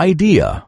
idea.